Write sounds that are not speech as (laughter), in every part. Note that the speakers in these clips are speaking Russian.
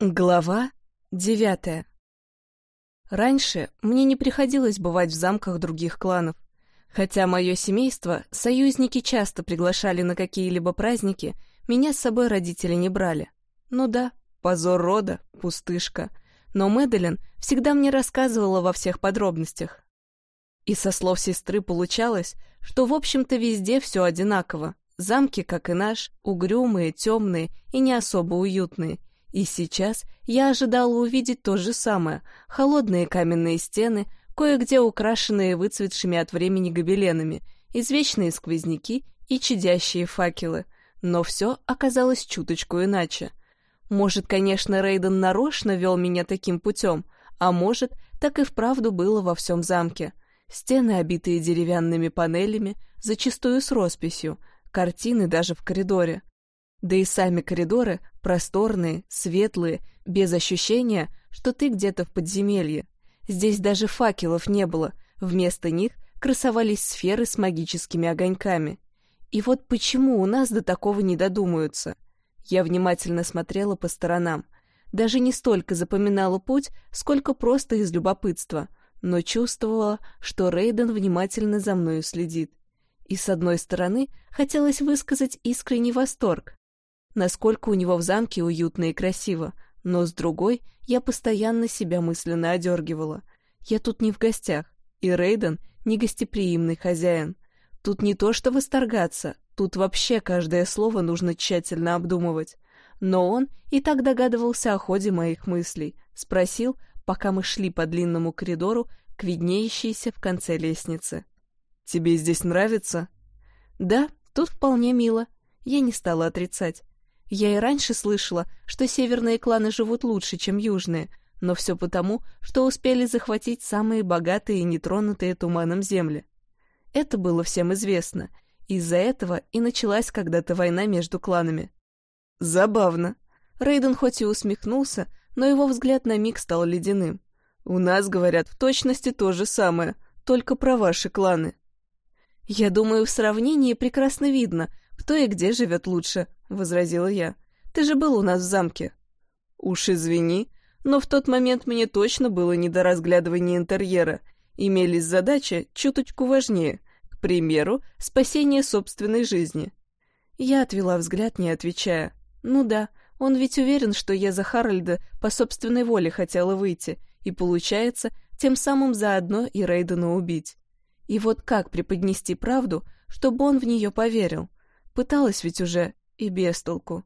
Глава девятая Раньше мне не приходилось бывать в замках других кланов. Хотя мое семейство, союзники часто приглашали на какие-либо праздники, меня с собой родители не брали. Ну да, позор рода, пустышка. Но Мэдалин всегда мне рассказывала во всех подробностях. И со слов сестры получалось, что в общем-то везде все одинаково. Замки, как и наш, угрюмые, темные и не особо уютные, и сейчас я ожидала увидеть то же самое — холодные каменные стены, кое-где украшенные выцветшими от времени гобеленами, извечные сквозняки и чадящие факелы. Но все оказалось чуточку иначе. Может, конечно, Рейден нарочно вел меня таким путем, а может, так и вправду было во всем замке. Стены, обитые деревянными панелями, зачастую с росписью, картины даже в коридоре. Да и сами коридоры просторные, светлые, без ощущения, что ты где-то в подземелье. Здесь даже факелов не было, вместо них красовались сферы с магическими огоньками. И вот почему у нас до такого не додумаются? Я внимательно смотрела по сторонам. Даже не столько запоминала путь, сколько просто из любопытства, но чувствовала, что Рейден внимательно за мною следит. И с одной стороны хотелось высказать искренний восторг, насколько у него в замке уютно и красиво, но с другой я постоянно себя мысленно одергивала. Я тут не в гостях, и Рейден не гостеприимный хозяин. Тут не то что восторгаться, тут вообще каждое слово нужно тщательно обдумывать. Но он и так догадывался о ходе моих мыслей, спросил, пока мы шли по длинному коридору к виднеющейся в конце лестницы. «Тебе здесь нравится?» «Да, тут вполне мило». Я не стала отрицать. Я и раньше слышала, что северные кланы живут лучше, чем южные, но все потому, что успели захватить самые богатые и нетронутые туманом земли. Это было всем известно. Из-за этого и началась когда-то война между кланами. Забавно. Рейден хоть и усмехнулся, но его взгляд на миг стал ледяным. «У нас, говорят, в точности то же самое, только про ваши кланы». «Я думаю, в сравнении прекрасно видно, кто и где живет лучше», — возразила я. «Ты же был у нас в замке». «Уж извини, но в тот момент мне точно было не до разглядывания интерьера. Имелись задачи чуточку важнее, к примеру, спасение собственной жизни». Я отвела взгляд, не отвечая. «Ну да, он ведь уверен, что я за Харальда по собственной воле хотела выйти, и, получается, тем самым заодно и Рейдена убить. И вот как преподнести правду, чтобы он в нее поверил? Пыталась ведь уже, и без толку.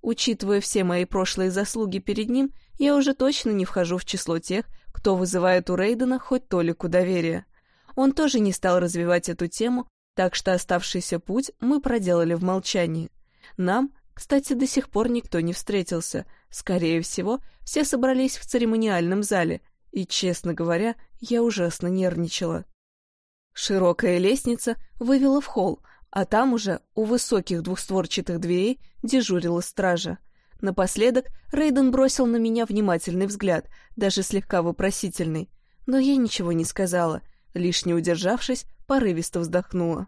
Учитывая все мои прошлые заслуги перед ним, я уже точно не вхожу в число тех, кто вызывает у Рейдена хоть толику доверия. Он тоже не стал развивать эту тему, так что оставшийся путь мы проделали в молчании. Нам, кстати, до сих пор никто не встретился. Скорее всего, все собрались в церемониальном зале, и, честно говоря, я ужасно нервничала. Широкая лестница вывела в холл, а там уже у высоких двухстворчатых дверей дежурила стража. Напоследок Рейден бросил на меня внимательный взгляд, даже слегка вопросительный. Но я ничего не сказала, лишь не удержавшись, порывисто вздохнула.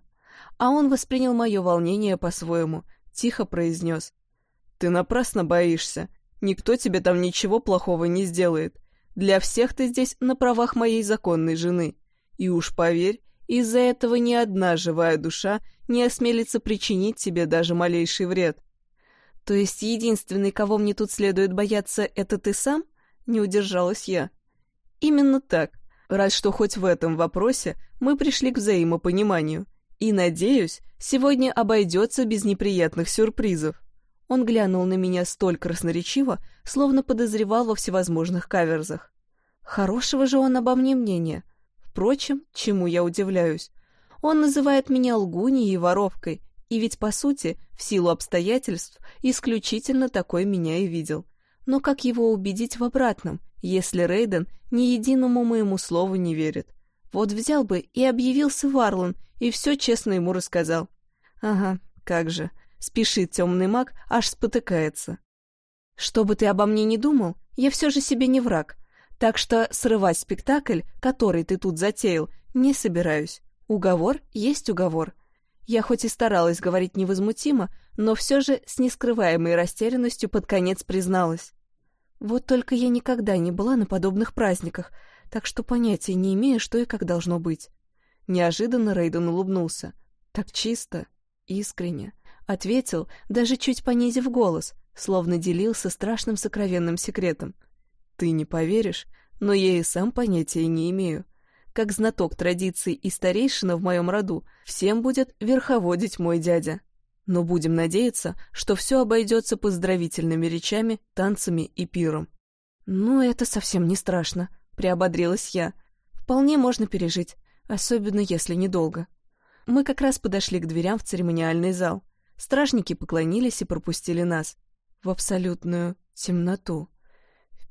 А он воспринял мое волнение по-своему, тихо произнес. «Ты напрасно боишься. Никто тебе там ничего плохого не сделает. Для всех ты здесь на правах моей законной жены. И уж поверь, из-за этого ни одна живая душа не осмелится причинить тебе даже малейший вред. То есть единственный, кого мне тут следует бояться, это ты сам? Не удержалась я. Именно так. Раз что хоть в этом вопросе мы пришли к взаимопониманию. И, надеюсь, сегодня обойдется без неприятных сюрпризов. Он глянул на меня столь красноречиво, словно подозревал во всевозможных каверзах. Хорошего же он обо мне мнения. Впрочем, чему я удивляюсь? Он называет меня лгуней и воровкой, и ведь, по сути, в силу обстоятельств, исключительно такой меня и видел. Но как его убедить в обратном, если Рейден ни единому моему слову не верит? Вот взял бы и объявился Варлан, и все честно ему рассказал. Ага, как же, спешит темный маг, аж спотыкается. Что бы ты обо мне не думал, я все же себе не враг, так что срывать спектакль, который ты тут затеял, не собираюсь. Уговор есть уговор. Я хоть и старалась говорить невозмутимо, но все же с нескрываемой растерянностью под конец призналась. Вот только я никогда не была на подобных праздниках, так что понятия не имею, что и как должно быть. Неожиданно Рейден улыбнулся. Так чисто, искренне. Ответил, даже чуть понизив голос, словно делился страшным сокровенным секретом. «Ты не поверишь, но я и сам понятия не имею. Как знаток традиций и старейшина в моем роду, всем будет верховодить мой дядя. Но будем надеяться, что все обойдется поздравительными речами, танцами и пиром». «Ну, это совсем не страшно», — приободрилась я. «Вполне можно пережить, особенно если недолго». Мы как раз подошли к дверям в церемониальный зал. Стражники поклонились и пропустили нас в абсолютную темноту.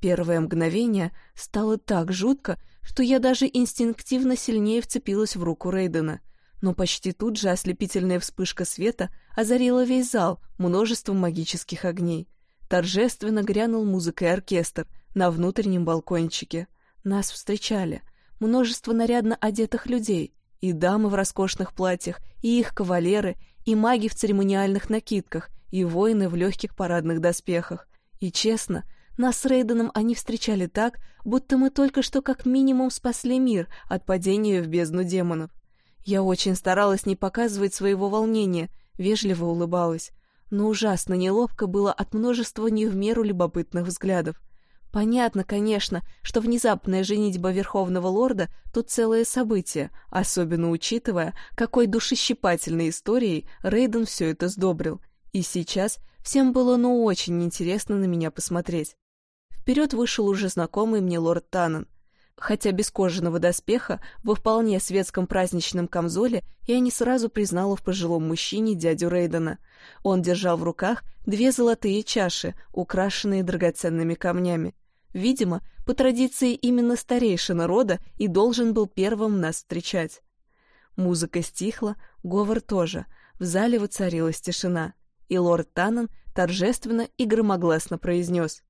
Первое мгновение стало так жутко, что я даже инстинктивно сильнее вцепилась в руку Рейдена. Но почти тут же ослепительная вспышка света озарила весь зал множеством магических огней. Торжественно грянул музыкой оркестр на внутреннем балкончике. Нас встречали. Множество нарядно одетых людей, и дамы в роскошных платьях, и их кавалеры, и маги в церемониальных накидках, и воины в легких парадных доспехах. И честно, нас с Рейденом они встречали так, будто мы только что как минимум спасли мир от падения в бездну демонов. Я очень старалась не показывать своего волнения, вежливо улыбалась, но ужасно неловко было от множества не в меру любопытных взглядов. Понятно, конечно, что внезапная женитьба Верховного Лорда тут целое событие, особенно учитывая, какой душещипательной историей Рейден все это сдобрил — и сейчас всем было ну очень интересно на меня посмотреть. Вперед вышел уже знакомый мне лорд Таннен. Хотя без кожаного доспеха, во вполне светском праздничном камзоле, я не сразу признала в пожилом мужчине дядю Рейдена. Он держал в руках две золотые чаши, украшенные драгоценными камнями. Видимо, по традиции именно старейшина рода и должен был первым нас встречать. Музыка стихла, говор тоже. В зале воцарилась тишина и лорд Таннен торжественно и громогласно произнес.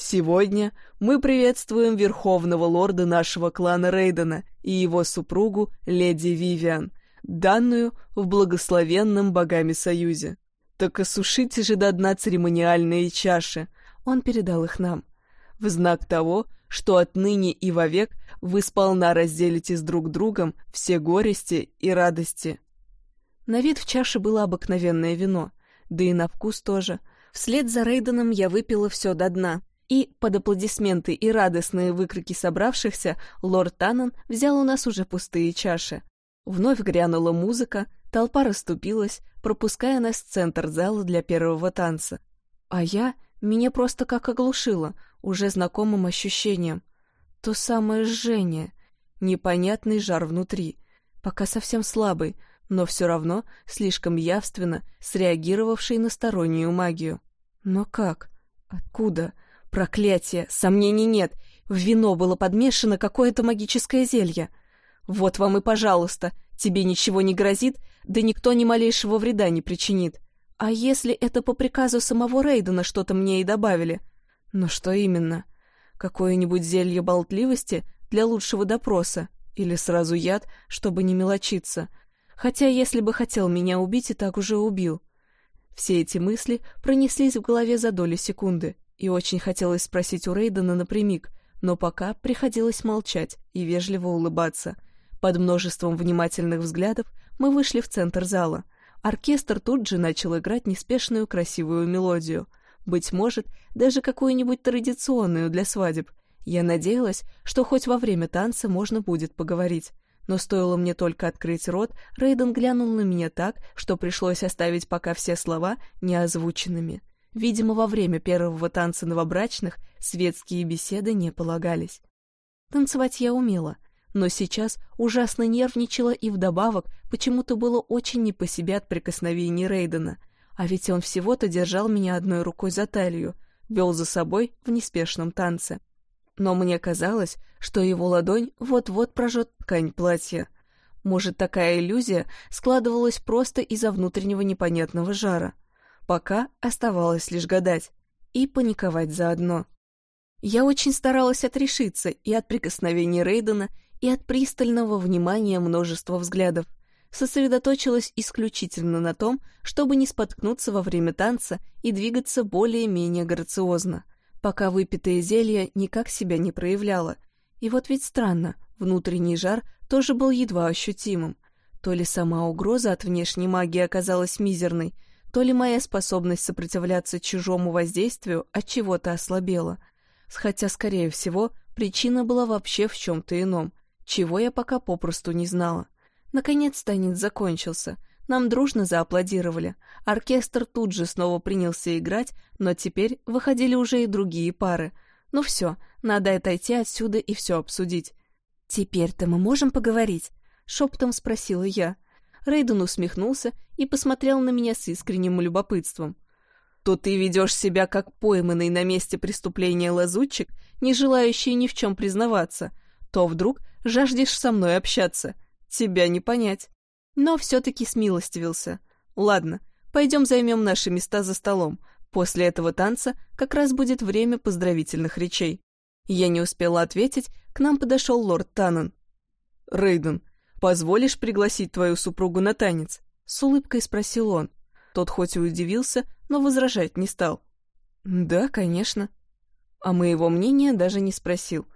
«Сегодня мы приветствуем верховного лорда нашего клана Рейдена и его супругу, леди Вивиан, данную в благословенном богами союзе. Так осушите же до дна церемониальные чаши». Он передал их нам. «В знак того, что отныне и вовек вы сполна разделитесь друг другом все горести и радости». На вид в чаше было обыкновенное вино, да и на вкус тоже. Вслед за Рейденом я выпила все до дна. И, под аплодисменты и радостные выкрики собравшихся, лорд Таннен взял у нас уже пустые чаши. Вновь грянула музыка, толпа расступилась, пропуская нас в центр зала для первого танца. А я, меня просто как оглушило, уже знакомым ощущением. То самое жжение, непонятный жар внутри, пока совсем слабый, но все равно слишком явственно среагировавший на стороннюю магию. Но как? Откуда? Проклятие! Сомнений нет! В вино было подмешано какое-то магическое зелье. Вот вам и пожалуйста, тебе ничего не грозит, да никто ни малейшего вреда не причинит. А если это по приказу самого Рейдена что-то мне и добавили? Но что именно? Какое-нибудь зелье болтливости для лучшего допроса? Или сразу яд, чтобы не мелочиться? Хотя, если бы хотел меня убить, и так уже убил. Все эти мысли пронеслись в голове за доли секунды, и очень хотелось спросить у Рейдена напрямик, но пока приходилось молчать и вежливо улыбаться. Под множеством внимательных взглядов мы вышли в центр зала. Оркестр тут же начал играть неспешную красивую мелодию. Быть может, даже какую-нибудь традиционную для свадеб. Я надеялась, что хоть во время танца можно будет поговорить. Но стоило мне только открыть рот, Рейден глянул на меня так, что пришлось оставить пока все слова неозвученными. Видимо, во время первого танца новобрачных светские беседы не полагались. Танцевать я умела, но сейчас ужасно нервничала и вдобавок почему-то было очень не по себе от прикосновений Рейдена, а ведь он всего-то держал меня одной рукой за талию, вел за собой в неспешном танце но мне казалось, что его ладонь вот-вот прожжет ткань платья. Может, такая иллюзия складывалась просто из-за внутреннего непонятного жара. Пока оставалось лишь гадать и паниковать заодно. Я очень старалась отрешиться и от прикосновений Рейдена, и от пристального внимания множества взглядов. Сосредоточилась исключительно на том, чтобы не споткнуться во время танца и двигаться более-менее грациозно — пока выпитое зелье никак себя не проявляло. И вот ведь странно, внутренний жар тоже был едва ощутимым. То ли сама угроза от внешней магии оказалась мизерной, то ли моя способность сопротивляться чужому воздействию от чего-то ослабела. Хотя, скорее всего, причина была вообще в чем-то ином, чего я пока попросту не знала. Наконец танец закончился. Нам дружно зааплодировали. Оркестр тут же снова принялся играть, но теперь выходили уже и другие пары. Ну все, надо отойти отсюда и все обсудить. «Теперь-то мы можем поговорить?» — шепотом спросила я. Рейден усмехнулся и посмотрел на меня с искренним любопытством. «То ты ведешь себя как пойманный на месте преступления лазутчик, не желающий ни в чем признаваться, то вдруг жаждешь со мной общаться. Тебя не понять. Но все-таки смилостивился. Ладно, пойдем займем наши места за столом. После этого танца как раз будет время поздравительных речей. Я не успела ответить, к нам подошел лорд Таннен. «Рейден, позволишь пригласить твою супругу на танец?» С улыбкой спросил он. Тот хоть и удивился, но возражать не стал. «Да, конечно». А моего мнения даже не спросил.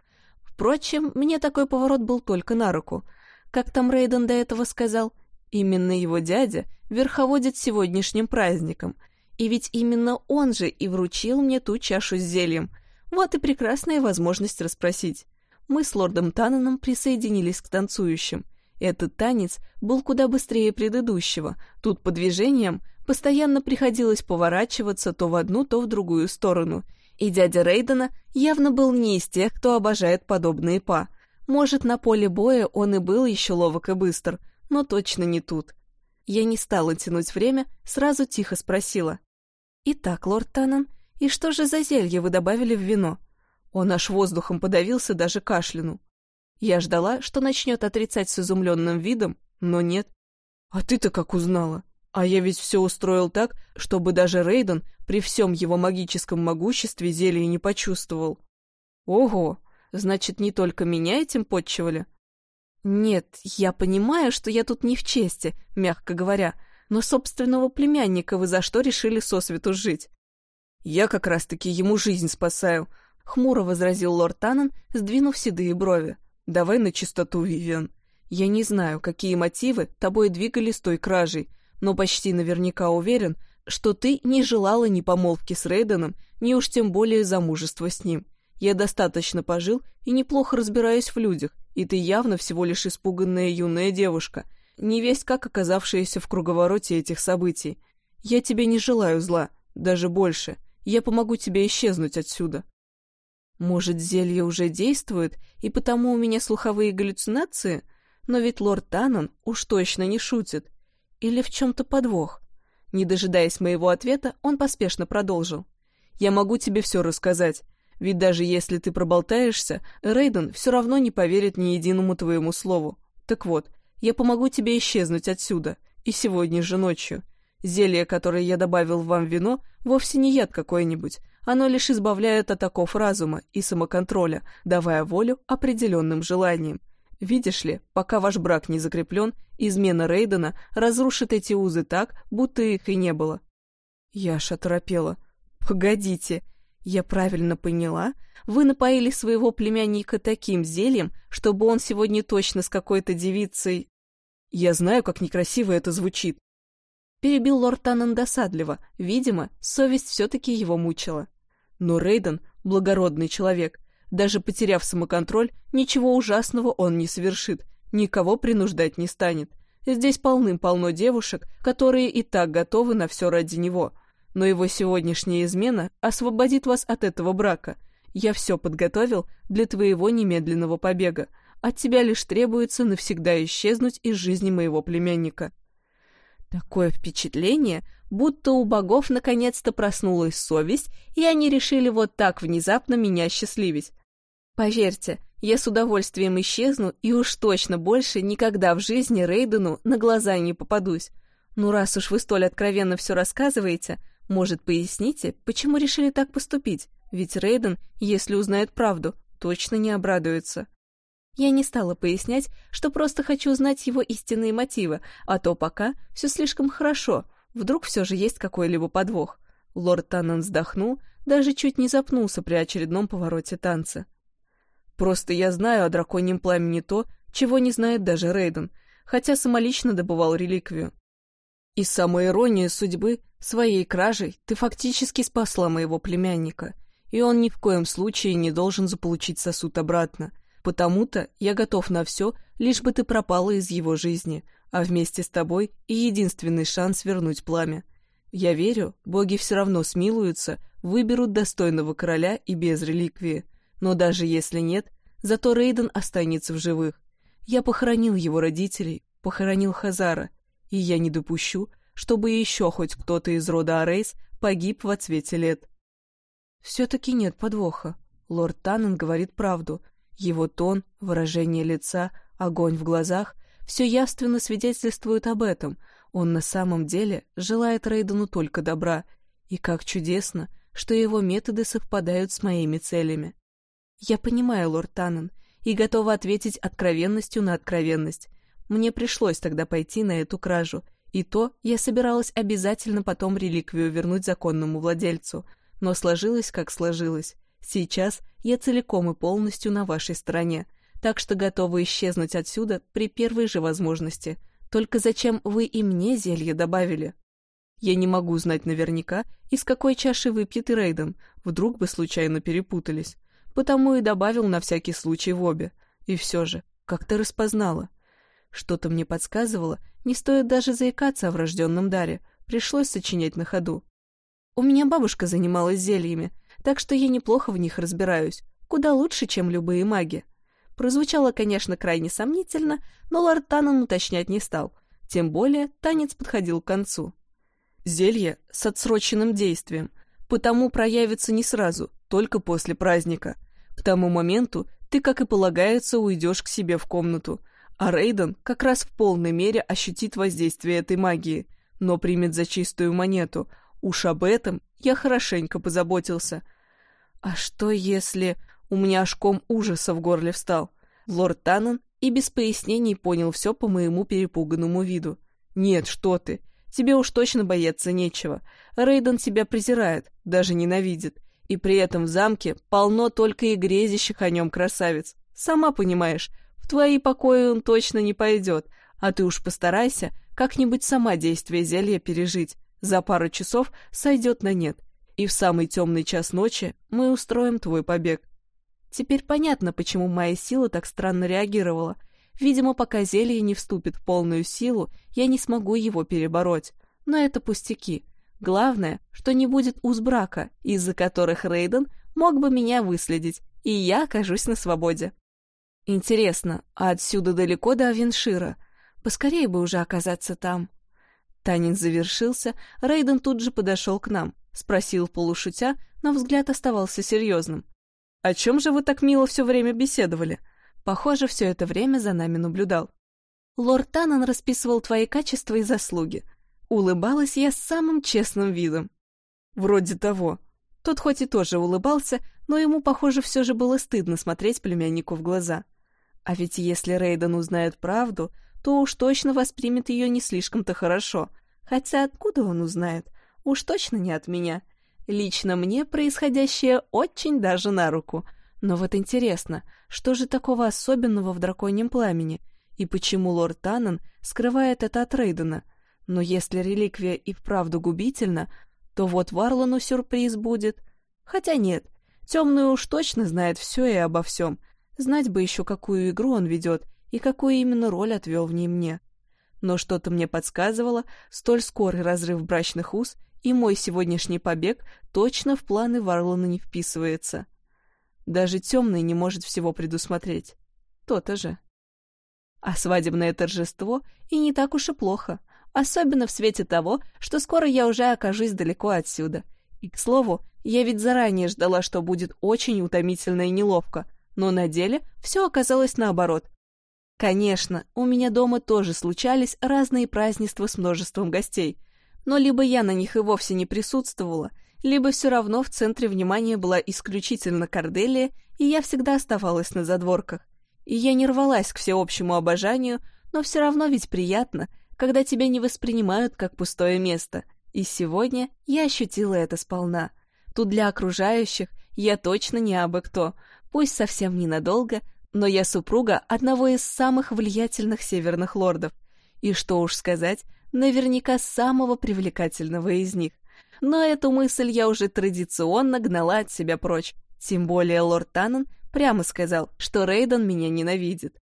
Впрочем, мне такой поворот был только на руку. Как там Рейден до этого сказал? Именно его дядя верховодит сегодняшним праздником. И ведь именно он же и вручил мне ту чашу с зельем. Вот и прекрасная возможность расспросить. Мы с лордом Тананом присоединились к танцующим. Этот танец был куда быстрее предыдущего. Тут по движениям постоянно приходилось поворачиваться то в одну, то в другую сторону — и дядя Рейдена явно был не из тех, кто обожает подобные па. Может, на поле боя он и был еще ловок и быстр, но точно не тут. Я не стала тянуть время, сразу тихо спросила. «Итак, лорд Таннен, и что же за зелье вы добавили в вино?» Он аж воздухом подавился, даже кашлянул. Я ждала, что начнет отрицать с изумленным видом, но нет. «А ты-то как узнала?» А я ведь все устроил так, чтобы даже Рейден при всем его магическом могуществе зелье не почувствовал. Ого, значит, не только меня этим подчивали? Нет, я понимаю, что я тут не в чести, мягко говоря, но собственного племянника вы за что решили сосвету жить? Я как раз-таки ему жизнь спасаю, хмуро возразил лорд Таннен, сдвинув седые брови. Давай на чистоту, Вивиан. Я не знаю, какие мотивы тобой двигали с той кражей, но почти наверняка уверен, что ты не желала ни помолвки с Рейденом, ни уж тем более замужества с ним. Я достаточно пожил и неплохо разбираюсь в людях, и ты явно всего лишь испуганная юная девушка, не весть как оказавшаяся в круговороте этих событий. Я тебе не желаю зла, даже больше. Я помогу тебе исчезнуть отсюда. Может, зелье уже действует, и потому у меня слуховые галлюцинации? Но ведь лорд Таннон уж точно не шутит. Или в чем-то подвох? Не дожидаясь моего ответа, он поспешно продолжил. «Я могу тебе все рассказать, ведь даже если ты проболтаешься, Рейден все равно не поверит ни единому твоему слову. Так вот, я помогу тебе исчезнуть отсюда, и сегодня же ночью. Зелье, которое я добавил вам в вино, вовсе не яд какой-нибудь, оно лишь избавляет от оков разума и самоконтроля, давая волю определенным желаниям. Видишь ли, пока ваш брак не закреплен, измена Рейдена разрушит эти узы так, будто их и не было. Я аж оторопела. Погодите, я правильно поняла? Вы напоили своего племянника таким зельем, чтобы он сегодня точно с какой-то девицей... Я знаю, как некрасиво это звучит. Перебил лорд Таннен досадливо. Видимо, совесть все-таки его мучила. Но Рейден — благородный человек, даже потеряв самоконтроль, ничего ужасного он не совершит, никого принуждать не станет. Здесь полным-полно девушек, которые и так готовы на все ради него. Но его сегодняшняя измена освободит вас от этого брака. Я все подготовил для твоего немедленного побега. От тебя лишь требуется навсегда исчезнуть из жизни моего племянника. Такое впечатление, будто у богов наконец-то проснулась совесть, и они решили вот так внезапно меня счастливить. Поверьте, я с удовольствием исчезну и уж точно больше никогда в жизни Рейдену на глаза не попадусь. Ну раз уж вы столь откровенно все рассказываете, может, поясните, почему решили так поступить? Ведь Рейден, если узнает правду, точно не обрадуется. Я не стала пояснять, что просто хочу знать его истинные мотивы, а то пока все слишком хорошо, вдруг все же есть какой-либо подвох. Лорд Таннен вздохнул, даже чуть не запнулся при очередном повороте танца. Просто я знаю о драконьем пламени то, чего не знает даже Рейден, хотя самолично добывал реликвию. И самая ирония судьбы, своей кражей ты фактически спасла моего племянника, и он ни в коем случае не должен заполучить сосуд обратно. Потому-то я готов на все, лишь бы ты пропала из его жизни, а вместе с тобой и единственный шанс вернуть пламя. Я верю, боги все равно смилуются, выберут достойного короля и без реликвии. Но даже если нет, зато Рейден останется в живых. Я похоронил его родителей, похоронил Хазара, и я не допущу, чтобы еще хоть кто-то из рода Арейс погиб в отсвете лет. Все-таки нет подвоха. Лорд Таннен говорит правду. Его тон, выражение лица, огонь в глазах — все явственно свидетельствует об этом. Он на самом деле желает Рейдену только добра. И как чудесно, что его методы совпадают с моими целями. Я понимаю, лорд Таннен, и готова ответить откровенностью на откровенность. Мне пришлось тогда пойти на эту кражу, и то я собиралась обязательно потом реликвию вернуть законному владельцу, но сложилось, как сложилось. Сейчас я целиком и полностью на вашей стороне, так что готова исчезнуть отсюда при первой же возможности. Только зачем вы и мне зелье добавили? Я не могу знать наверняка, из какой чаши выпьет и Рейден, вдруг бы случайно перепутались потому и добавил на всякий случай в обе. И все же, как ты распознала? Что-то мне подсказывало, не стоит даже заикаться о врожденном даре, пришлось сочинять на ходу. У меня бабушка занималась зельями, так что я неплохо в них разбираюсь, куда лучше, чем любые маги. Прозвучало, конечно, крайне сомнительно, но лорд Таннен уточнять не стал, тем более танец подходил к концу. Зелье с отсроченным действием, потому проявится не сразу, только после праздника. К тому моменту ты, как и полагается, уйдешь к себе в комнату, а Рейден как раз в полной мере ощутит воздействие этой магии, но примет за чистую монету. Уж об этом я хорошенько позаботился. А что если... У меня аж ком ужаса в горле встал. Лорд Таннен и без пояснений понял все по моему перепуганному виду. «Нет, что ты! Тебе уж точно бояться нечего. Рейден тебя презирает, даже ненавидит. И при этом в замке полно только и грезящих о нем красавиц. Сама понимаешь, в твои покои он точно не пойдет, а ты уж постарайся как-нибудь сама действие зелья пережить. За пару часов сойдет на нет, и в самый темный час ночи мы устроим твой побег. Теперь понятно, почему моя сила так странно реагировала. Видимо, пока зелье не вступит в полную силу, я не смогу его перебороть. Но это пустяки. Главное, что не будет уз брака, из-за которых Рейден мог бы меня выследить, и я окажусь на свободе. Интересно, а отсюда далеко до Авеншира? Поскорее бы уже оказаться там. Танец завершился, Рейден тут же подошел к нам, спросил полушутя, но взгляд оставался серьезным. «О чем же вы так мило все время беседовали?» Похоже, все это время за нами наблюдал. «Лорд Таннен расписывал твои качества и заслуги», Улыбалась я с самым честным видом. Вроде того. Тот хоть и тоже улыбался, но ему, похоже, все же было стыдно смотреть племяннику в глаза. А ведь если Рейден узнает правду, то уж точно воспримет ее не слишком-то хорошо. Хотя откуда он узнает? Уж точно не от меня. Лично мне происходящее очень даже на руку. Но вот интересно, что же такого особенного в драконьем пламени? И почему лорд Таннен скрывает это от Рейдена? Но если реликвия и вправду губительна, то вот Варлану сюрприз будет. Хотя нет, темный уж точно знает все и обо всем. Знать бы еще, какую игру он ведет и какую именно роль отвел в ней мне. Но что-то мне подсказывало, столь скорый разрыв брачных уз и мой сегодняшний побег точно в планы Варлана не вписывается. Даже темный не может всего предусмотреть. То-то же. А свадебное торжество и не так уж и плохо — Особенно в свете того, что скоро я уже окажусь далеко отсюда. И, к слову, я ведь заранее ждала, что будет очень утомительно и неловко, но на деле все оказалось наоборот. Конечно, у меня дома тоже случались разные празднества с множеством гостей, но либо я на них и вовсе не присутствовала, либо все равно в центре внимания была исключительно Корделия, и я всегда оставалась на задворках. И я не рвалась к всеобщему обожанию, но все равно ведь приятно — когда тебя не воспринимают как пустое место. И сегодня я ощутила это сполна. Тут для окружающих я точно не абы кто, пусть совсем ненадолго, но я супруга одного из самых влиятельных северных лордов. И что уж сказать, наверняка самого привлекательного из них. Но эту мысль я уже традиционно гнала от себя прочь. Тем более лорд Таннен прямо сказал, что Рейден меня ненавидит.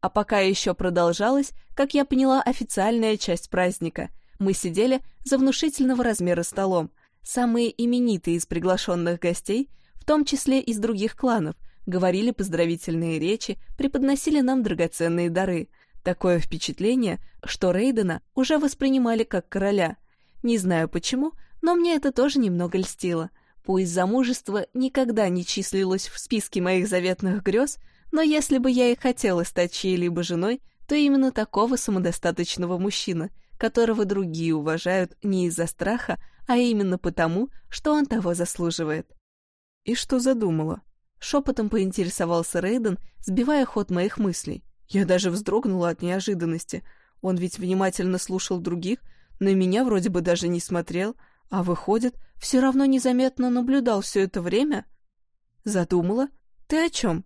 А пока еще продолжалась, как я поняла, официальная часть праздника. Мы сидели за внушительного размера столом. Самые именитые из приглашенных гостей, в том числе из других кланов, говорили поздравительные речи, преподносили нам драгоценные дары. Такое впечатление, что Рейдена уже воспринимали как короля. Не знаю почему, но мне это тоже немного льстило. Пусть замужество никогда не числилось в списке моих заветных грез, но если бы я и хотела стать чьей-либо женой, то именно такого самодостаточного мужчины, которого другие уважают не из-за страха, а именно потому, что он того заслуживает. И что задумала? Шепотом поинтересовался Рейден, сбивая ход моих мыслей. Я даже вздрогнула от неожиданности. Он ведь внимательно слушал других, на меня вроде бы даже не смотрел, а выходит, все равно незаметно наблюдал все это время. Задумала? Ты о чем?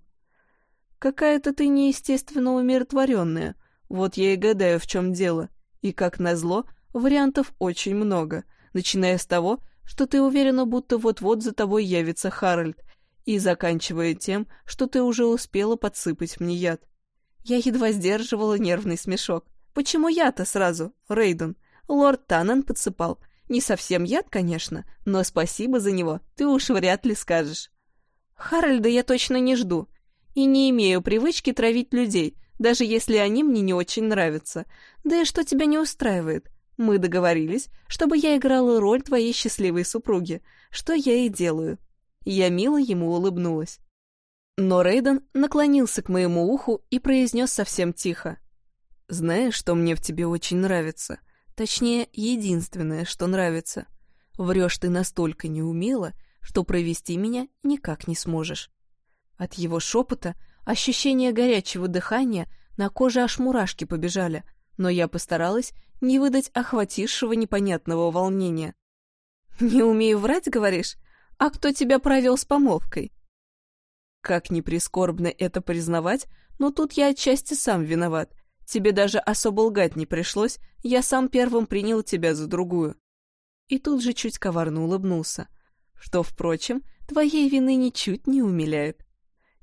Какая-то ты неестественно умиротворенная. Вот я и гадаю, в чем дело. И, как назло, вариантов очень много, начиная с того, что ты уверена, будто вот-вот за тобой явится Харальд, и заканчивая тем, что ты уже успела подсыпать мне яд. Я едва сдерживала нервный смешок. Почему я-то сразу, Рейден? Лорд Таннен подсыпал. Не совсем яд, конечно, но спасибо за него, ты уж вряд ли скажешь. Харальда я точно не жду и не имею привычки травить людей, даже если они мне не очень нравятся. Да и что тебя не устраивает? Мы договорились, чтобы я играла роль твоей счастливой супруги, что я и делаю. Я мило ему улыбнулась. Но Рейден наклонился к моему уху и произнес совсем тихо. «Знаешь, что мне в тебе очень нравится? Точнее, единственное, что нравится. Врешь ты настолько неумело, что провести меня никак не сможешь. От его шепота ощущение горячего дыхания на коже аж мурашки побежали, но я постаралась не выдать охватившего непонятного волнения. «Не умею врать, говоришь? А кто тебя провел с помолвкой?» Как ни прискорбно это признавать, но тут я отчасти сам виноват. Тебе даже особо лгать не пришлось, я сам первым принял тебя за другую. И тут же чуть коварно улыбнулся, что, впрочем, твоей вины ничуть не умиляет.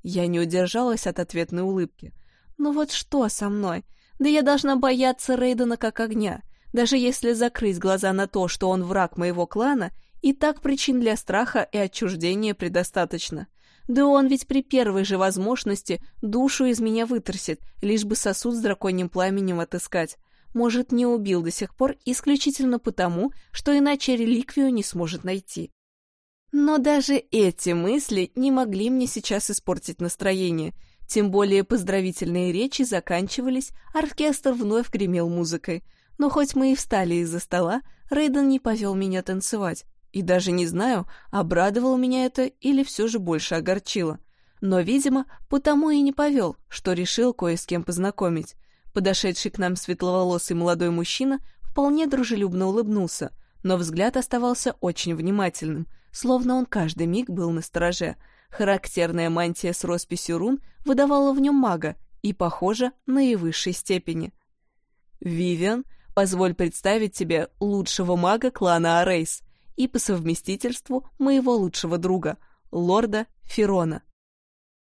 Я не удержалась от ответной улыбки. «Ну вот что со мной? Да я должна бояться Рейдена как огня. Даже если закрыть глаза на то, что он враг моего клана, и так причин для страха и отчуждения предостаточно. Да он ведь при первой же возможности душу из меня вытрясет, лишь бы сосуд с драконьим пламенем отыскать. Может, не убил до сих пор исключительно потому, что иначе реликвию не сможет найти. Но даже эти мысли не могли мне сейчас испортить настроение. Тем более поздравительные речи заканчивались, оркестр вновь гремел музыкой. Но хоть мы и встали из-за стола, Рейден не повел меня танцевать. И даже не знаю, обрадовало меня это или все же больше огорчило. Но, видимо, потому и не повел, что решил кое с кем познакомить. Подошедший к нам светловолосый молодой мужчина вполне дружелюбно улыбнулся, но взгляд оставался очень внимательным — словно он каждый миг был на стороже. Характерная мантия с росписью рун выдавала в нем мага и, похоже, наивысшей степени. «Вивиан, позволь представить тебе лучшего мага клана Арейс и по совместительству моего лучшего друга, лорда Ферона».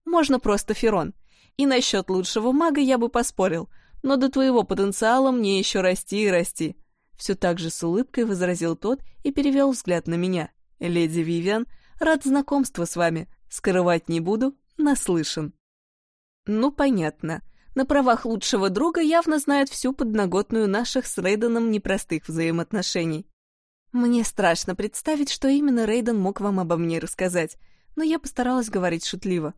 «Можно просто Ферон. И насчет лучшего мага я бы поспорил, но до твоего потенциала мне еще расти и расти». Все так же с улыбкой возразил тот и перевел взгляд на меня. «Леди Вивиан, рад знакомству с вами. Скрывать не буду, наслышан». «Ну, понятно. На правах лучшего друга явно знает всю подноготную наших с Рейденом непростых взаимоотношений. Мне страшно представить, что именно Рейден мог вам обо мне рассказать, но я постаралась говорить шутливо.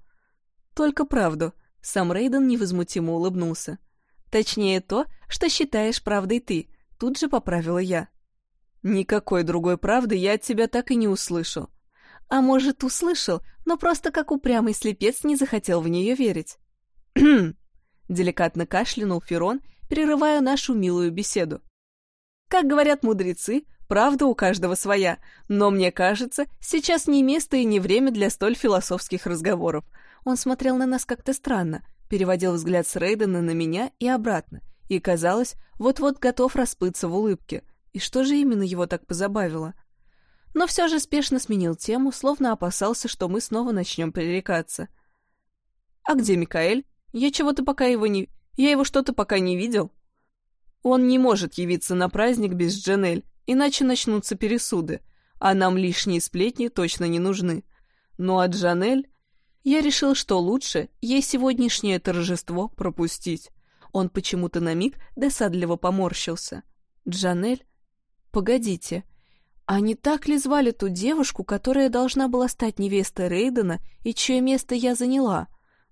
Только правду. Сам Рейден невозмутимо улыбнулся. Точнее то, что считаешь правдой ты, тут же поправила я. Никакой другой правды я от тебя так и не услышал. А может, услышал, но просто как упрямый слепец не захотел в нее верить. (clears throat) Деликатно кашлянул Ферон, прерывая нашу милую беседу. Как говорят мудрецы, правда у каждого своя, но мне кажется, сейчас не место и не время для столь философских разговоров. Он смотрел на нас как-то странно, переводил взгляд с Рейдена на меня и обратно, и, казалось, вот-вот готов расплыться в улыбке. И что же именно его так позабавило? Но все же спешно сменил тему, словно опасался, что мы снова начнем пререкаться. «А где Микаэль? Я чего-то пока его не... Я его что-то пока не видел». «Он не может явиться на праздник без Джанель, иначе начнутся пересуды, а нам лишние сплетни точно не нужны. Ну а Джанель... Я решил, что лучше ей сегодняшнее торжество пропустить. Он почему-то на миг досадливо поморщился. Джанель? Погодите, а не так ли звали ту девушку, которая должна была стать невестой Рейдена и чье место я заняла?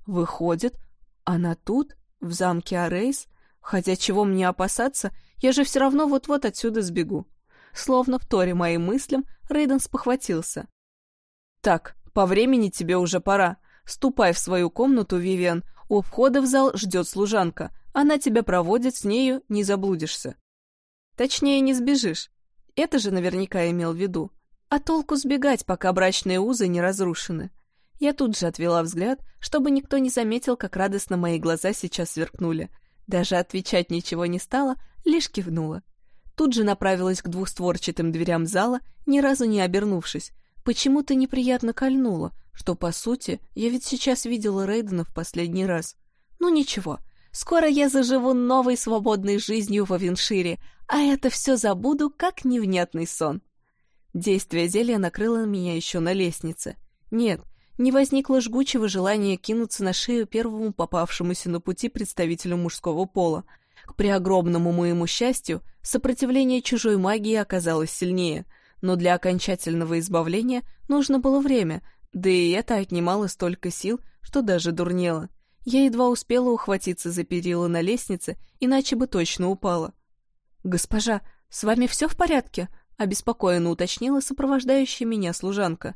Выходит, она тут, в замке Арейс? Хотя чего мне опасаться, я же все равно вот-вот отсюда сбегу. Словно в торе моим мыслям, Рейден спохватился. «Так, по времени тебе уже пора. Ступай в свою комнату, Вивиан. У входа в зал ждет служанка. Она тебя проводит, с нею не заблудишься». Точнее, не сбежишь. Это же наверняка имел в виду. А толку сбегать, пока брачные узы не разрушены? Я тут же отвела взгляд, чтобы никто не заметил, как радостно мои глаза сейчас сверкнули. Даже отвечать ничего не стала, лишь кивнула. Тут же направилась к двухстворчатым дверям зала, ни разу не обернувшись. Почему-то неприятно кольнуло, что, по сути, я ведь сейчас видела Рейдена в последний раз. Ну ничего, скоро я заживу новой свободной жизнью в Авеншире, а это все забуду, как невнятный сон. Действие зелья накрыло меня еще на лестнице. Нет, не возникло жгучего желания кинуться на шею первому попавшемуся на пути представителю мужского пола — к преогромному моему счастью, сопротивление чужой магии оказалось сильнее, но для окончательного избавления нужно было время, да и это отнимало столько сил, что даже дурнело. Я едва успела ухватиться за перила на лестнице, иначе бы точно упала. «Госпожа, с вами все в порядке?» — обеспокоенно уточнила сопровождающая меня служанка.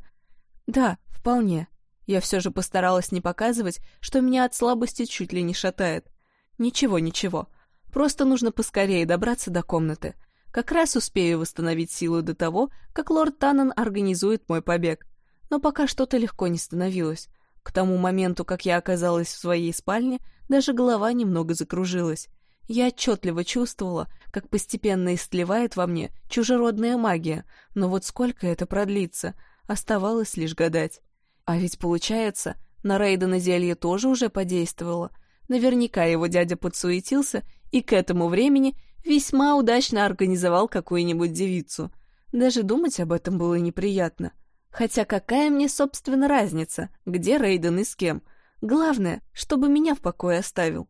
«Да, вполне». Я все же постаралась не показывать, что меня от слабости чуть ли не шатает. «Ничего, ничего. Просто нужно поскорее добраться до комнаты. Как раз успею восстановить силу до того, как лорд Таннен организует мой побег. Но пока что-то легко не становилось. К тому моменту, как я оказалась в своей спальне, даже голова немного закружилась. Я отчетливо чувствовала, как постепенно истлевает во мне чужеродная магия, но вот сколько это продлится, оставалось лишь гадать. А ведь получается, на Рейдена зелье тоже уже подействовало. Наверняка его дядя подсуетился и к этому времени весьма удачно организовал какую-нибудь девицу. Даже думать об этом было неприятно. Хотя какая мне, собственно, разница, где Рейден и с кем? Главное, чтобы меня в покое оставил.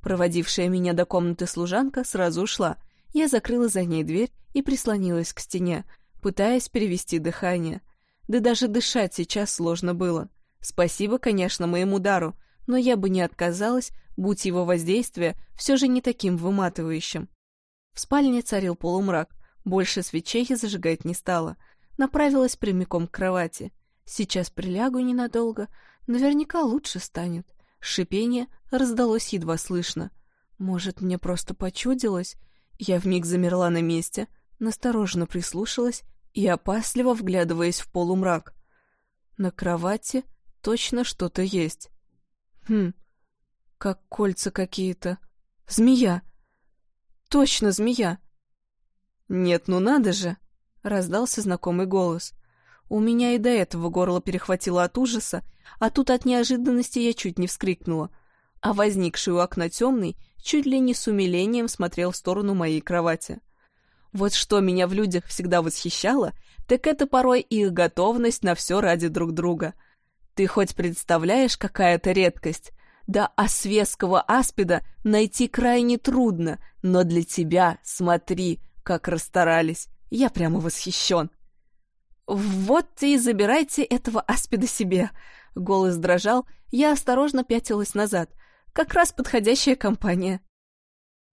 Проводившая меня до комнаты служанка сразу ушла. Я закрыла за ней дверь и прислонилась к стене, пытаясь перевести дыхание. Да даже дышать сейчас сложно было. Спасибо, конечно, моему дару, но я бы не отказалась, будь его воздействие все же не таким выматывающим. В спальне царил полумрак, больше свечей зажигать не стала. Направилась прямиком к кровати. Сейчас прилягу ненадолго, наверняка лучше станет. Шипение раздалось едва слышно. Может, мне просто почудилось? Я вмиг замерла на месте, настороженно прислушалась и опасливо вглядываясь в полумрак. На кровати точно что-то есть. Хм, как кольца какие-то. Змея! Точно змея! Нет, ну надо же! Раздался знакомый голос. У меня и до этого горло перехватило от ужаса, а тут от неожиданности я чуть не вскрикнула. А возникший у окна темный чуть ли не с умилением смотрел в сторону моей кровати. Вот что меня в людях всегда восхищало, так это порой их готовность на все ради друг друга — ты хоть представляешь, какая это редкость? Да освесского аспида найти крайне трудно, но для тебя, смотри, как расстарались. Я прямо восхищен. Вот и забирайте этого аспида себе. Голос дрожал, я осторожно пятилась назад. Как раз подходящая компания.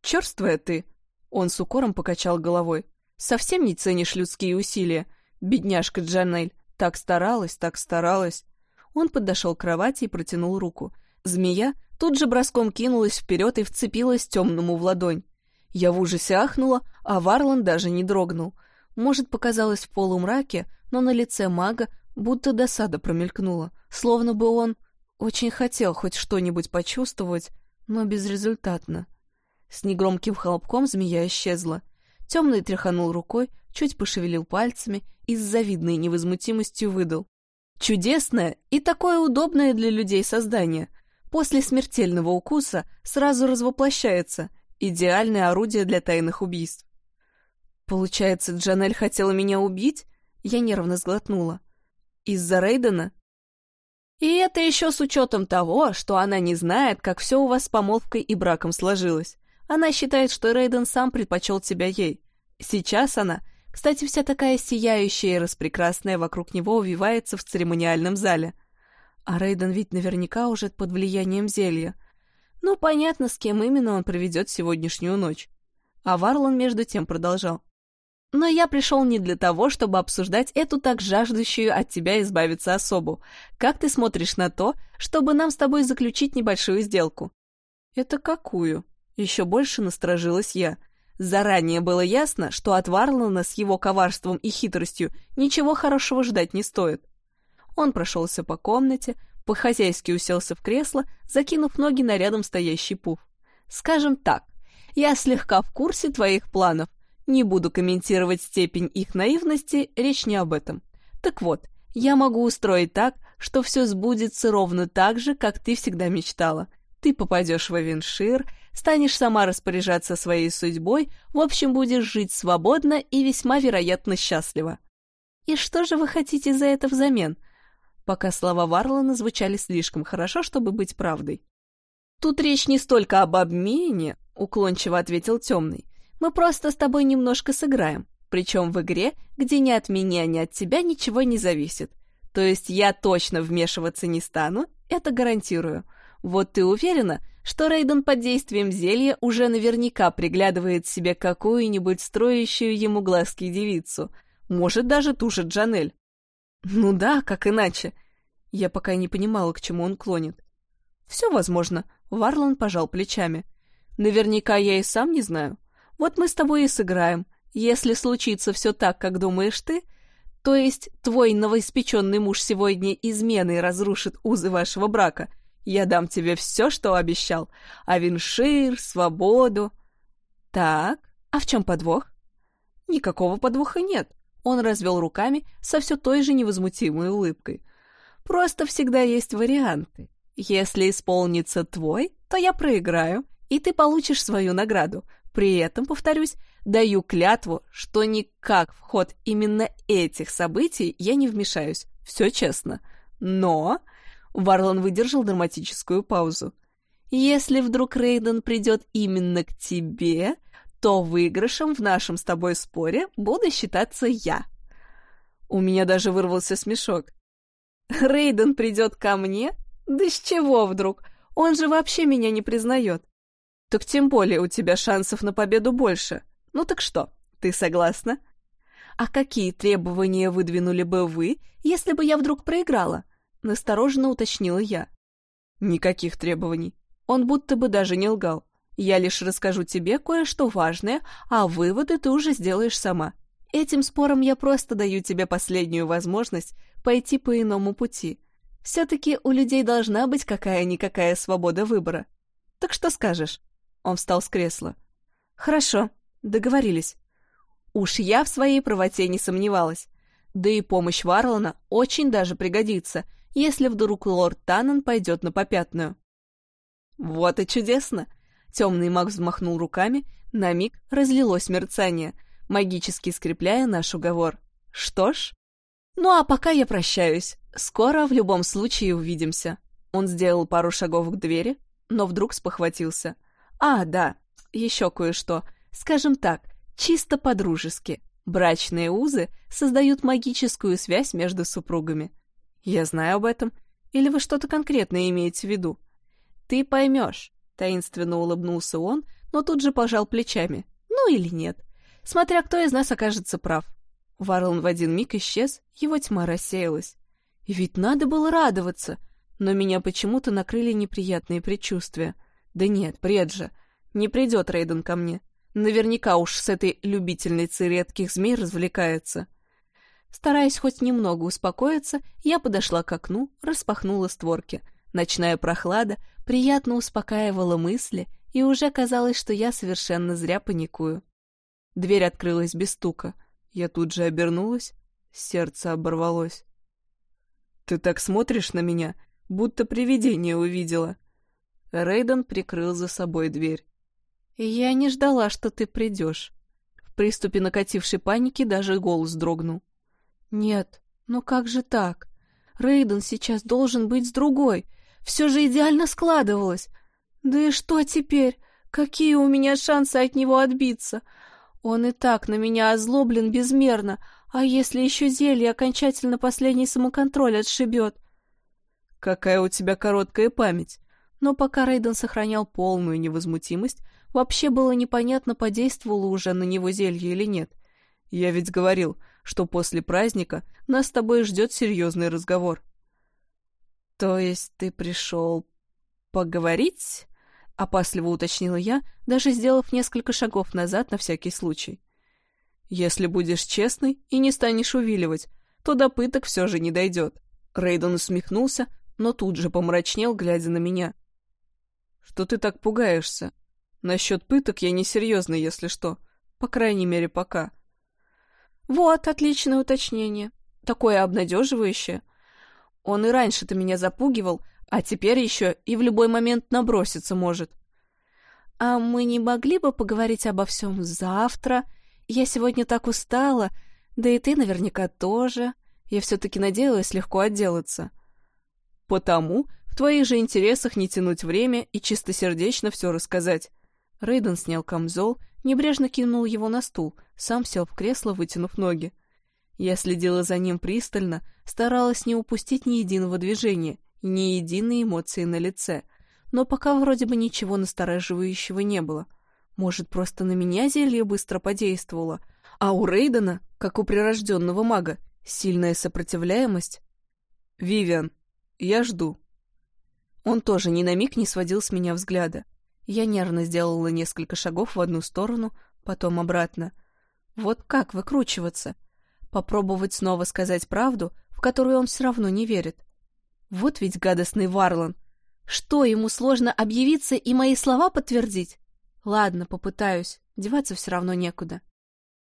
Черствая ты. Он с укором покачал головой. Совсем не ценишь людские усилия. Бедняжка Джанель. Так старалась, так старалась. Он подошел к кровати и протянул руку. Змея тут же броском кинулась вперед и вцепилась темному в ладонь. Я в ужасе ахнула, а Варлан даже не дрогнул. Может, показалось в полумраке, но на лице мага будто досада промелькнула, словно бы он очень хотел хоть что-нибудь почувствовать, но безрезультатно. С негромким хлопком змея исчезла. Темный тряханул рукой, чуть пошевелил пальцами и с завидной невозмутимостью выдал. Чудесное и такое удобное для людей создание. После смертельного укуса сразу развоплощается. Идеальное орудие для тайных убийств. Получается, Джанель хотела меня убить? Я нервно сглотнула. Из-за Рейдена? И это еще с учетом того, что она не знает, как все у вас с помолвкой и браком сложилось. Она считает, что Рейден сам предпочел тебя ей. Сейчас она, кстати, вся такая сияющая и распрекрасная вокруг него увивается в церемониальном зале. А Рейден ведь наверняка уже под влиянием зелья. Ну, понятно, с кем именно он проведет сегодняшнюю ночь. А Варлан между тем продолжал. Но я пришел не для того, чтобы обсуждать эту так жаждущую от тебя избавиться особу. Как ты смотришь на то, чтобы нам с тобой заключить небольшую сделку? Это какую? Еще больше насторожилась я. Заранее было ясно, что от Варлана с его коварством и хитростью ничего хорошего ждать не стоит. Он прошелся по комнате, по-хозяйски уселся в кресло, закинув ноги на рядом стоящий пуф. «Скажем так, я слегка в курсе твоих планов, не буду комментировать степень их наивности, речь не об этом. Так вот, я могу устроить так, что все сбудется ровно так же, как ты всегда мечтала. Ты попадешь в Авеншир, станешь сама распоряжаться своей судьбой, в общем, будешь жить свободно и весьма вероятно счастливо. И что же вы хотите за это взамен? Пока слова Варлана звучали слишком хорошо, чтобы быть правдой. Тут речь не столько об обмене, уклончиво ответил Темный. Мы просто с тобой немножко сыграем, причем в игре, где ни от меня, ни от тебя ничего не зависит. То есть я точно вмешиваться не стану, это гарантирую. Вот ты уверена, что Рейден под действием зелья уже наверняка приглядывает себе какую-нибудь строящую ему глазки девицу, может, даже ту же Джанель. Ну да, как иначе. Я пока не понимала, к чему он клонит. Все возможно, Варлан пожал плечами. Наверняка я и сам не знаю. Вот мы с тобой и сыграем. Если случится все так, как думаешь ты, то есть твой новоиспеченный муж сегодня изменой разрушит узы вашего брака, я дам тебе все, что обещал. Авеншир, свободу. Так, а в чем подвох? Никакого подвоха нет. Он развел руками со все той же невозмутимой улыбкой. Просто всегда есть варианты. Если исполнится твой, то я проиграю, и ты получишь свою награду. При этом, повторюсь, даю клятву, что никак в ход именно этих событий я не вмешаюсь. Все честно. Но... Варлан выдержал драматическую паузу. Если вдруг Рейден придет именно к тебе, то выигрышем в нашем с тобой споре буду считаться я. У меня даже вырвался смешок. Рейден придет ко мне? Да с чего вдруг? Он же вообще меня не признает. Так тем более у тебя шансов на победу больше. Ну так что, ты согласна? А какие требования выдвинули бы вы, если бы я вдруг проиграла? Настороженно уточнила я. Никаких требований. Он будто бы даже не лгал. Я лишь расскажу тебе кое-что важное, а выводы ты уже сделаешь сама. Этим спором я просто даю тебе последнюю возможность пойти по иному пути. Все-таки у людей должна быть какая-никакая свобода выбора. Так что скажешь? Он встал с кресла. «Хорошо, договорились. Уж я в своей правоте не сомневалась. Да и помощь Варлана очень даже пригодится, если вдруг лорд Таннен пойдет на попятную». «Вот и чудесно!» Темный маг взмахнул руками, на миг разлилось мерцание, магически скрепляя наш уговор. «Что ж...» «Ну а пока я прощаюсь. Скоро в любом случае увидимся». Он сделал пару шагов к двери, но вдруг спохватился. А, да, еще кое-что. Скажем так, чисто по-дружески. Брачные узы создают магическую связь между супругами. Я знаю об этом. Или вы что-то конкретное имеете в виду? Ты поймешь, таинственно улыбнулся он, но тут же пожал плечами. Ну или нет. Смотря кто из нас окажется прав. Варлан в один миг исчез, его тьма рассеялась. Ведь надо было радоваться, но меня почему-то накрыли неприятные предчувствия. Да нет, бред же. Не придет Рейден ко мне. Наверняка уж с этой любительницей редких змей развлекается. Стараясь хоть немного успокоиться, я подошла к окну, распахнула створки. Ночная прохлада приятно успокаивала мысли, и уже казалось, что я совершенно зря паникую. Дверь открылась без стука. Я тут же обернулась, сердце оборвалось. «Ты так смотришь на меня, будто привидение увидела». Рейден прикрыл за собой дверь. «Я не ждала, что ты придешь». В приступе накатившей паники даже голос дрогнул. Нет, ну как же так? Рейден сейчас должен быть с другой. Все же идеально складывалось. Да и что теперь? Какие у меня шансы от него отбиться? Он и так на меня озлоблен безмерно, а если еще зелье окончательно последний самоконтроль отшибет? Какая у тебя короткая память. Но пока Рейден сохранял полную невозмутимость, вообще было непонятно, подействовало уже на него зелье или нет. Я ведь говорил, что после праздника нас с тобой ждет серьезный разговор. То есть ты пришел поговорить? Опасливо уточнила я, даже сделав несколько шагов назад на всякий случай. Если будешь честный и не станешь увиливать, то до пыток все же не дойдет. Рейден усмехнулся, но тут же помрачнел, глядя на меня. Что ты так пугаешься? Насчет пыток я несерьезно, если что. По крайней мере, пока. — вот, отличное уточнение. Такое обнадеживающее. Он и раньше-то меня запугивал, а теперь еще и в любой момент наброситься может. А мы не могли бы поговорить обо всем завтра? Я сегодня так устала, да и ты наверняка тоже. Я все-таки надеялась легко отделаться. Потому в твоих же интересах не тянуть время и чистосердечно все рассказать. Рейден снял камзол Небрежно кинул его на стул, сам сел в кресло, вытянув ноги. Я следила за ним пристально, старалась не упустить ни единого движения, ни единой эмоции на лице. Но пока вроде бы ничего настораживающего не было. Может, просто на меня зелье быстро подействовало, а у Рейдена, как у прирожденного мага, сильная сопротивляемость? «Вивиан, я жду». Он тоже ни на миг не сводил с меня взгляда. Я нервно сделала несколько шагов в одну сторону, потом обратно. Вот как выкручиваться? Попробовать снова сказать правду, в которую он все равно не верит. Вот ведь гадостный Варлан. Что, ему сложно объявиться и мои слова подтвердить? Ладно, попытаюсь. Деваться все равно некуда.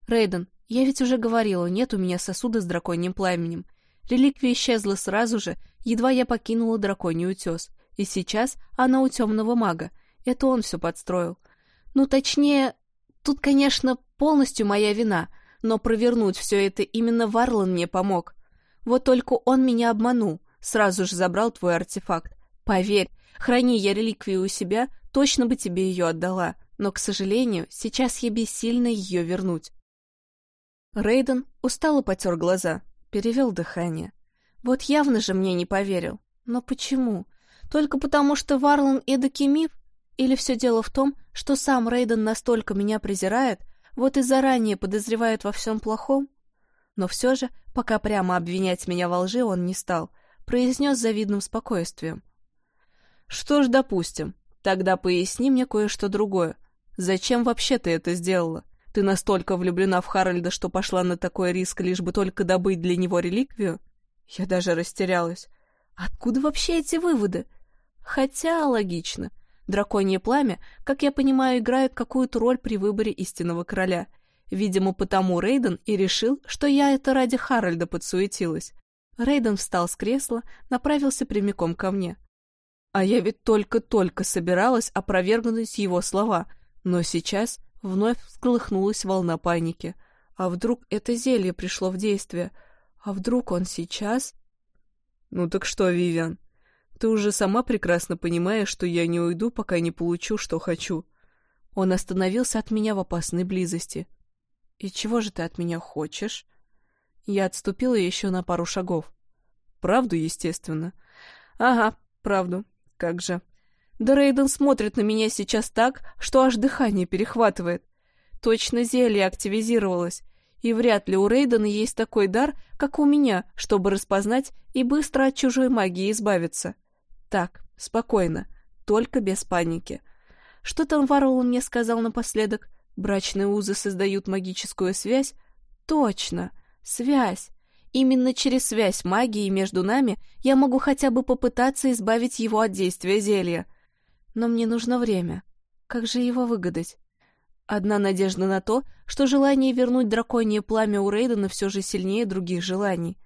Рейден, я ведь уже говорила, нет у меня сосуда с драконьим пламенем. Реликвия исчезла сразу же, едва я покинула драконий утес. И сейчас она у темного мага — это он все подстроил. Ну, точнее, тут, конечно, полностью моя вина, но провернуть все это именно Варлан мне помог. Вот только он меня обманул, сразу же забрал твой артефакт. Поверь, храни я реликвию у себя, точно бы тебе ее отдала, но, к сожалению, сейчас я бессильна ее вернуть. Рейден устало потер глаза, перевел дыхание. Вот явно же мне не поверил. Но почему? Только потому, что Варлан эдакий миф? Или все дело в том, что сам Рейден настолько меня презирает, вот и заранее подозревает во всем плохом? Но все же, пока прямо обвинять меня во лжи он не стал, произнес завидным спокойствием. «Что ж, допустим. Тогда поясни мне кое-что другое. Зачем вообще ты это сделала? Ты настолько влюблена в Харальда, что пошла на такой риск, лишь бы только добыть для него реликвию?» Я даже растерялась. Откуда вообще эти выводы? Хотя логично. Драконье пламя, как я понимаю, играет какую-то роль при выборе истинного короля. Видимо, потому Рейден и решил, что я это ради Харальда подсуетилась. Рейден встал с кресла, направился прямиком ко мне. А я ведь только-только собиралась опровергнуть его слова, но сейчас вновь всколыхнулась волна паники. А вдруг это зелье пришло в действие? А вдруг он сейчас... «Ну так что, Вивиан, ты уже сама прекрасно понимаешь, что я не уйду, пока не получу, что хочу. Он остановился от меня в опасной близости. И чего же ты от меня хочешь? Я отступила еще на пару шагов. Правду, естественно. Ага, правду. Как же. Да Рейден смотрит на меня сейчас так, что аж дыхание перехватывает. Точно зелье активизировалось, и вряд ли у Рейдена есть такой дар, как у меня, чтобы распознать и быстро от чужой магии избавиться. Так, спокойно, только без паники. Что там Варвол мне сказал напоследок? Брачные узы создают магическую связь? Точно, связь. Именно через связь магии между нами я могу хотя бы попытаться избавить его от действия зелья. Но мне нужно время. Как же его выгадать? Одна надежда на то, что желание вернуть драконье пламя у Рейдена все же сильнее других желаний.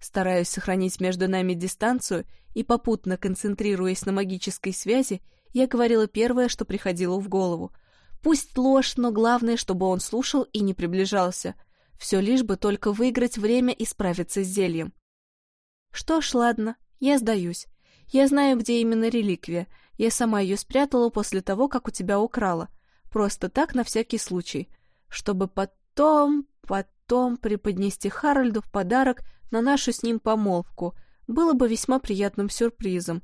Стараюсь сохранить между нами дистанцию и попутно концентрируясь на магической связи, я говорила первое, что приходило в голову. Пусть ложь, но главное, чтобы он слушал и не приближался — все лишь бы только выиграть время и справиться с зельем. Что ж, ладно, я сдаюсь. Я знаю, где именно реликвия. Я сама ее спрятала после того, как у тебя украла. Просто так, на всякий случай. Чтобы потом, потом преподнести Харальду в подарок на нашу с ним помолвку. Было бы весьма приятным сюрпризом.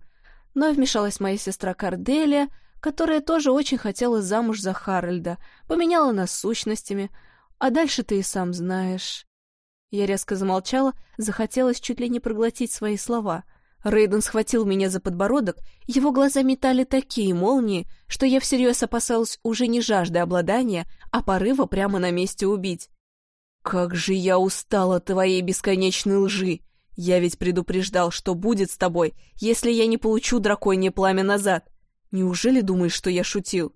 Но вмешалась моя сестра Карделия, которая тоже очень хотела замуж за Харальда, поменяла нас сущностями — а дальше ты и сам знаешь. Я резко замолчала, захотелось чуть ли не проглотить свои слова. Рейден схватил меня за подбородок, его глаза метали такие молнии, что я всерьез опасалась уже не жажды обладания, а порыва прямо на месте убить. «Как же я устал от твоей бесконечной лжи! Я ведь предупреждал, что будет с тобой, если я не получу драконье пламя назад. Неужели думаешь, что я шутил?»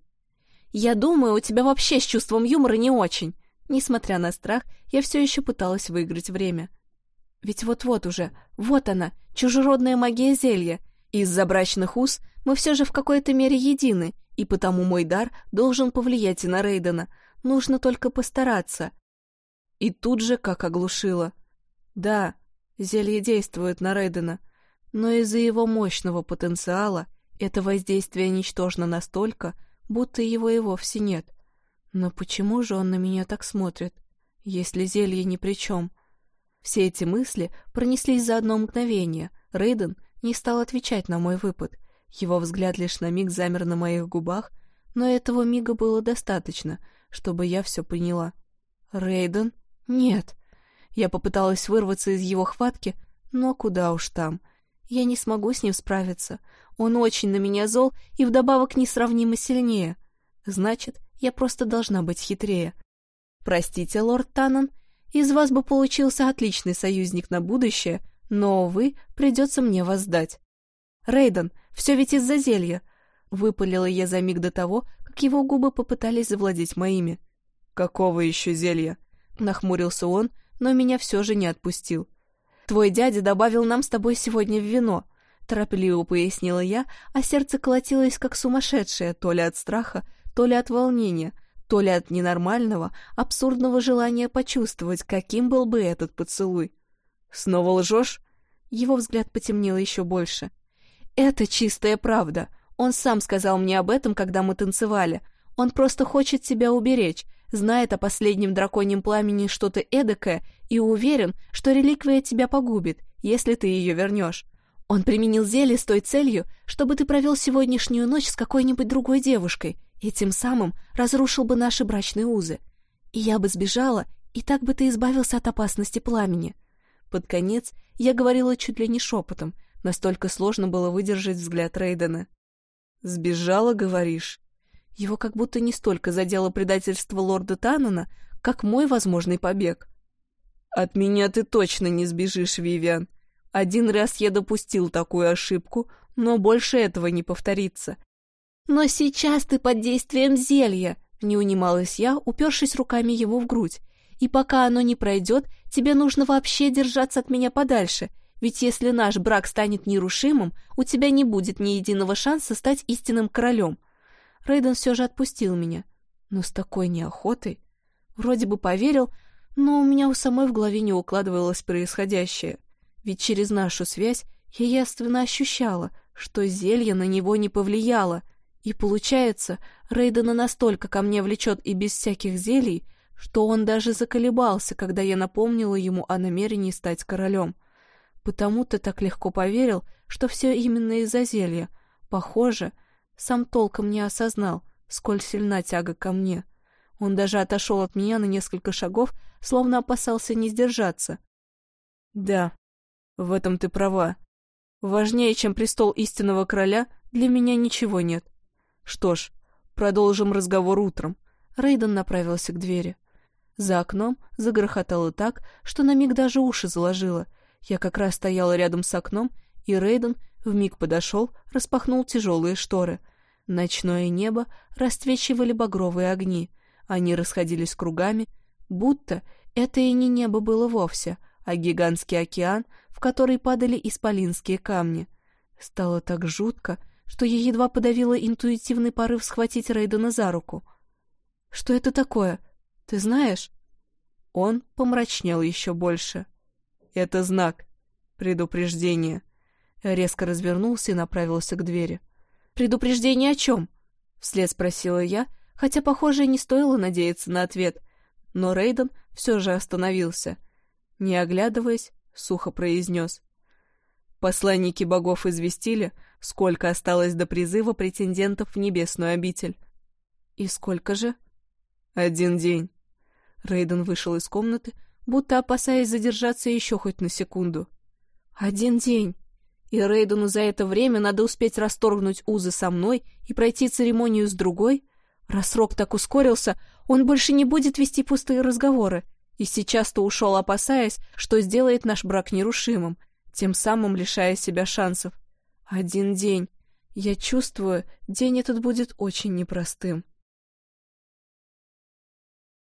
«Я думаю, у тебя вообще с чувством юмора не очень», Несмотря на страх, я все еще пыталась выиграть время. Ведь вот-вот уже, вот она, чужеродная магия зелья. Из-за брачных уз мы все же в какой-то мере едины, и потому мой дар должен повлиять и на Рейдена. Нужно только постараться. И тут же как оглушило. Да, зелье действует на Рейдена, но из-за его мощного потенциала это воздействие ничтожно настолько, будто его и вовсе нет — но почему же он на меня так смотрит, если зелье ни при чем? Все эти мысли пронеслись за одно мгновение. Рейден не стал отвечать на мой выпад. Его взгляд лишь на миг замер на моих губах, но этого мига было достаточно, чтобы я все поняла. Рейден? Нет. Я попыталась вырваться из его хватки, но куда уж там. Я не смогу с ним справиться. Он очень на меня зол и вдобавок несравнимо сильнее. Значит, я просто должна быть хитрее. Простите, лорд Таннон, из вас бы получился отличный союзник на будущее, но, увы, придется мне вас сдать. Рейден, все ведь из-за зелья. Выпалила я за миг до того, как его губы попытались завладеть моими. «Какого еще зелья?» Нахмурился он, но меня все же не отпустил. «Твой дядя добавил нам с тобой сегодня в вино», торопливо пояснила я, а сердце колотилось как сумасшедшее, то ли от страха, то ли от волнения, то ли от ненормального, абсурдного желания почувствовать, каким был бы этот поцелуй. «Снова лжешь?» Его взгляд потемнел еще больше. «Это чистая правда. Он сам сказал мне об этом, когда мы танцевали. Он просто хочет тебя уберечь, знает о последнем драконьем пламени что-то эдакое и уверен, что реликвия тебя погубит, если ты ее вернешь. Он применил зелье с той целью, чтобы ты провел сегодняшнюю ночь с какой-нибудь другой девушкой, и тем самым разрушил бы наши брачные узы. И я бы сбежала, и так бы ты избавился от опасности пламени. Под конец я говорила чуть ли не шепотом, настолько сложно было выдержать взгляд Рейдена. «Сбежала, говоришь?» Его как будто не столько задело предательство лорда Таннена, как мой возможный побег. «От меня ты точно не сбежишь, Вивиан. Один раз я допустил такую ошибку, но больше этого не повторится. «Но сейчас ты под действием зелья!» — не унималась я, упершись руками ему в грудь. «И пока оно не пройдет, тебе нужно вообще держаться от меня подальше, ведь если наш брак станет нерушимым, у тебя не будет ни единого шанса стать истинным королем». Рейден все же отпустил меня, но с такой неохотой. Вроде бы поверил, но у меня у самой в голове не укладывалось происходящее. Ведь через нашу связь я яственно ощущала, что зелье на него не повлияло — и получается, Рейдена настолько ко мне влечет и без всяких зелий, что он даже заколебался, когда я напомнила ему о намерении стать королем. Потому-то так легко поверил, что все именно из-за зелья. Похоже, сам толком не осознал, сколь сильна тяга ко мне. Он даже отошел от меня на несколько шагов, словно опасался не сдержаться. Да, в этом ты права. Важнее, чем престол истинного короля, для меня ничего нет. Что ж, продолжим разговор утром. Рейден направился к двери. За окном загрохотало так, что на миг даже уши заложило. Я как раз стояла рядом с окном, и Рейден вмиг подошел, распахнул тяжелые шторы. Ночное небо расцвечивали багровые огни. Они расходились кругами, будто это и не небо было вовсе, а гигантский океан, в который падали исполинские камни. Стало так жутко, что я едва подавила интуитивный порыв схватить Рейдена за руку. «Что это такое? Ты знаешь?» Он помрачнел еще больше. «Это знак. Предупреждение». Резко развернулся и направился к двери. «Предупреждение о чем?» — вслед спросила я, хотя, похоже, не стоило надеяться на ответ. Но Рейден все же остановился. Не оглядываясь, сухо произнес. Посланники богов известили, сколько осталось до призыва претендентов в небесную обитель. «И сколько же?» «Один день». Рейден вышел из комнаты, будто опасаясь задержаться еще хоть на секунду. «Один день!» И Рейдену за это время надо успеть расторгнуть узы со мной и пройти церемонию с другой? Раз срок так ускорился, он больше не будет вести пустые разговоры. И сейчас-то ушел, опасаясь, что сделает наш брак нерушимым, тем самым лишая себя шансов. Один день. Я чувствую, день этот будет очень непростым.